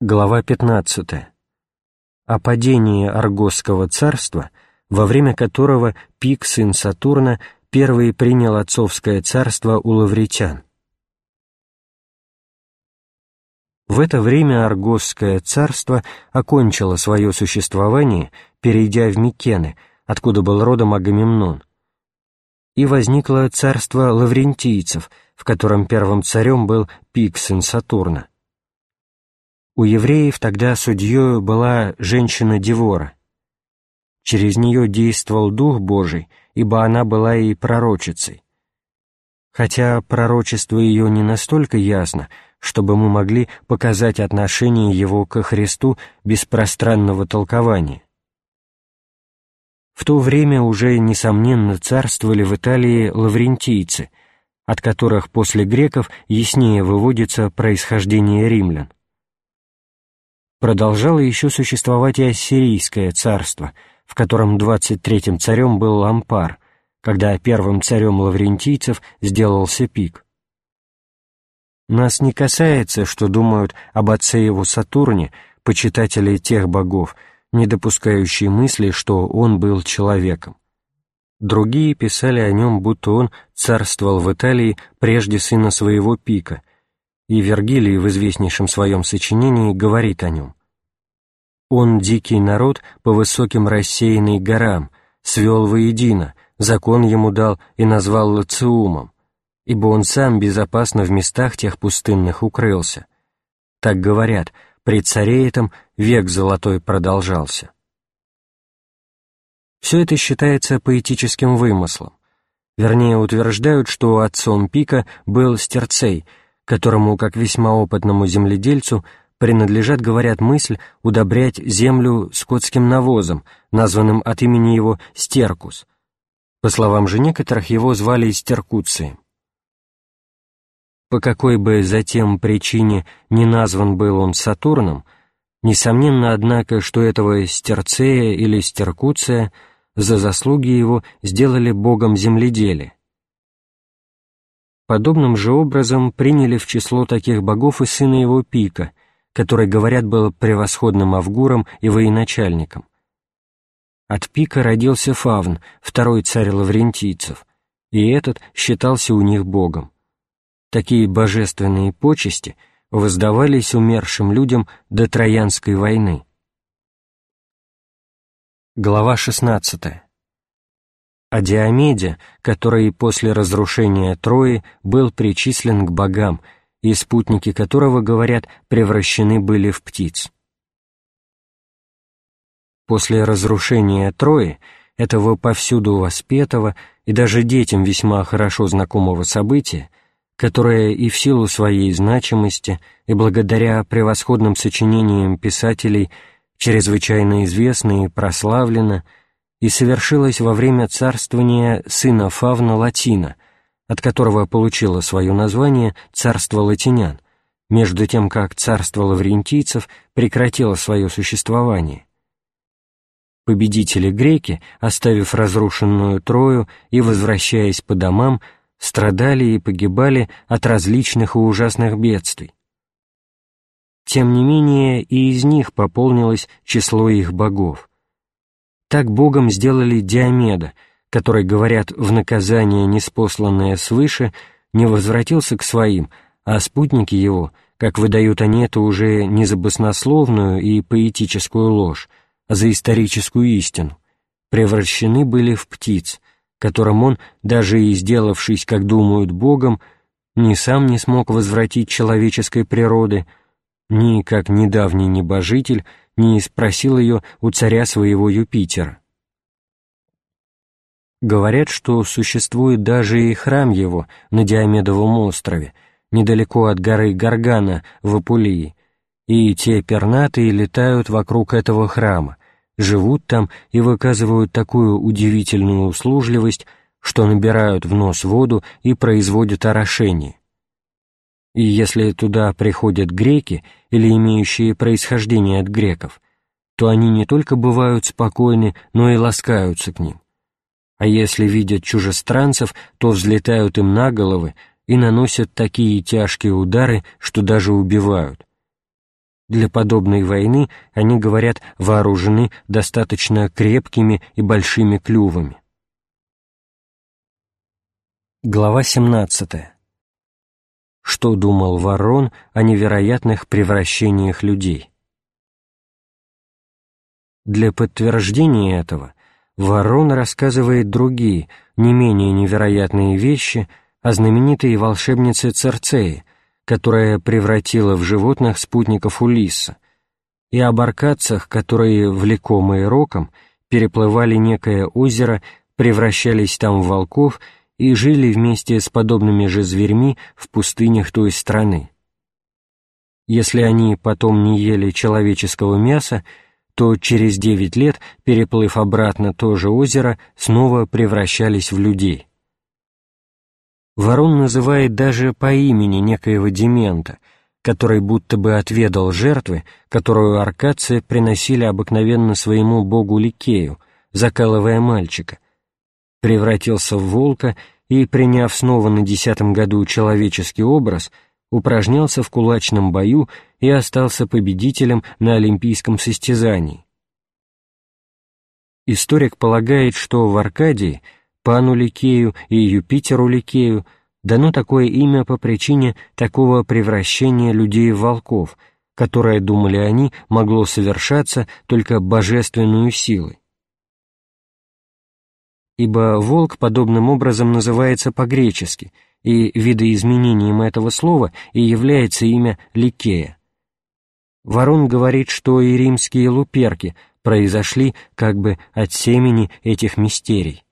Глава 15. О падении Аргосского царства, во время которого Пик, сын Сатурна, первый принял отцовское царство у лавритян. В это время Аргосское царство окончило свое существование, перейдя в Микены, откуда был родом Агамемнон. И возникло царство лаврентийцев, в котором первым царем был Пик, сын Сатурна. У евреев тогда судьей была женщина Девора. Через нее действовал Дух Божий, ибо она была и пророчицей. Хотя пророчество ее не настолько ясно, чтобы мы могли показать отношение его ко Христу без пространного толкования. В то время уже, несомненно, царствовали в Италии лаврентийцы, от которых после греков яснее выводится происхождение римлян продолжало еще существовать и Ассирийское царство, в котором 23-м царем был Лампар, когда первым царем лаврентийцев сделался Пик. Нас не касается, что думают об отце его Сатурне, почитатели тех богов, не допускающие мысли, что он был человеком. Другие писали о нем, будто он царствовал в Италии прежде сына своего Пика, и Вергилий в известнейшем своем сочинении говорит о нем. «Он дикий народ по высоким рассеянный горам, свел воедино, закон ему дал и назвал Лациумом, ибо он сам безопасно в местах тех пустынных укрылся. Так говорят, при царе этом век золотой продолжался». Все это считается поэтическим вымыслом. Вернее, утверждают, что отцом Пика был Стерцей — которому, как весьма опытному земледельцу, принадлежат, говорят, мысль удобрять землю скотским навозом, названным от имени его стеркус. По словам же некоторых, его звали стеркуцием. По какой бы затем причине не назван был он Сатурном, несомненно, однако, что этого стерцея или стеркуция за заслуги его сделали богом земледелия, Подобным же образом приняли в число таких богов и сына его Пика, который, говорят, был превосходным авгуром и военачальником. От Пика родился Фавн, второй царь лаврентийцев, и этот считался у них богом. Такие божественные почести воздавались умершим людям до Троянской войны. Глава шестнадцатая о Диомеде, который после разрушения Трои был причислен к богам, и спутники которого, говорят, превращены были в птиц. После разрушения Трои, этого повсюду воспетого и даже детям весьма хорошо знакомого события, которое и в силу своей значимости, и благодаря превосходным сочинениям писателей чрезвычайно известно и прославлено, и совершилось во время царствования сына Фавна Латина, от которого получило свое название царство латинян, между тем как царство лаврентийцев прекратило свое существование. Победители греки, оставив разрушенную Трою и возвращаясь по домам, страдали и погибали от различных и ужасных бедствий. Тем не менее, и из них пополнилось число их богов. Так Богом сделали Диомеда, который, говорят, в наказание, неспосланное свыше, не возвратился к своим, а спутники его, как выдают они это уже не за баснословную и поэтическую ложь, а за историческую истину, превращены были в птиц, которым он, даже и сделавшись, как думают, Богом, ни сам не смог возвратить человеческой природы, ни, как недавний небожитель, не спросил ее у царя своего Юпитера. Говорят, что существует даже и храм его на Диомедовом острове, недалеко от горы Гаргана в Апулии, и те пернатые летают вокруг этого храма, живут там и выказывают такую удивительную услужливость, что набирают в нос воду и производят орошение. И если туда приходят греки или имеющие происхождение от греков, то они не только бывают спокойны, но и ласкаются к ним. А если видят чужестранцев, то взлетают им на головы и наносят такие тяжкие удары, что даже убивают. Для подобной войны они, говорят, вооружены достаточно крепкими и большими клювами. Глава 17. Что думал Ворон о невероятных превращениях людей? Для подтверждения этого Ворон рассказывает другие, не менее невероятные вещи о знаменитой волшебнице Церцеи, которая превратила в животных спутников Улисса, и об аркадцах, которые, влекомые роком, переплывали некое озеро, превращались там в волков и жили вместе с подобными же зверьми в пустынях той страны. Если они потом не ели человеческого мяса, то через девять лет, переплыв обратно то же озеро, снова превращались в людей. Ворон называет даже по имени некоего демента, который будто бы отведал жертвы, которую аркадцы приносили обыкновенно своему богу Ликею, закалывая мальчика, превратился в волка и, приняв снова на десятом году человеческий образ, упражнялся в кулачном бою и остался победителем на олимпийском состязании. Историк полагает, что в Аркадии – Пану Ликею и Юпитеру Ликею дано такое имя по причине такого превращения людей в волков, которое, думали они, могло совершаться только божественную силой. Ибо волк подобным образом называется по-гречески, и видоизменением этого слова и является имя Ликея. Ворон говорит, что и римские луперки произошли как бы от семени этих мистерий.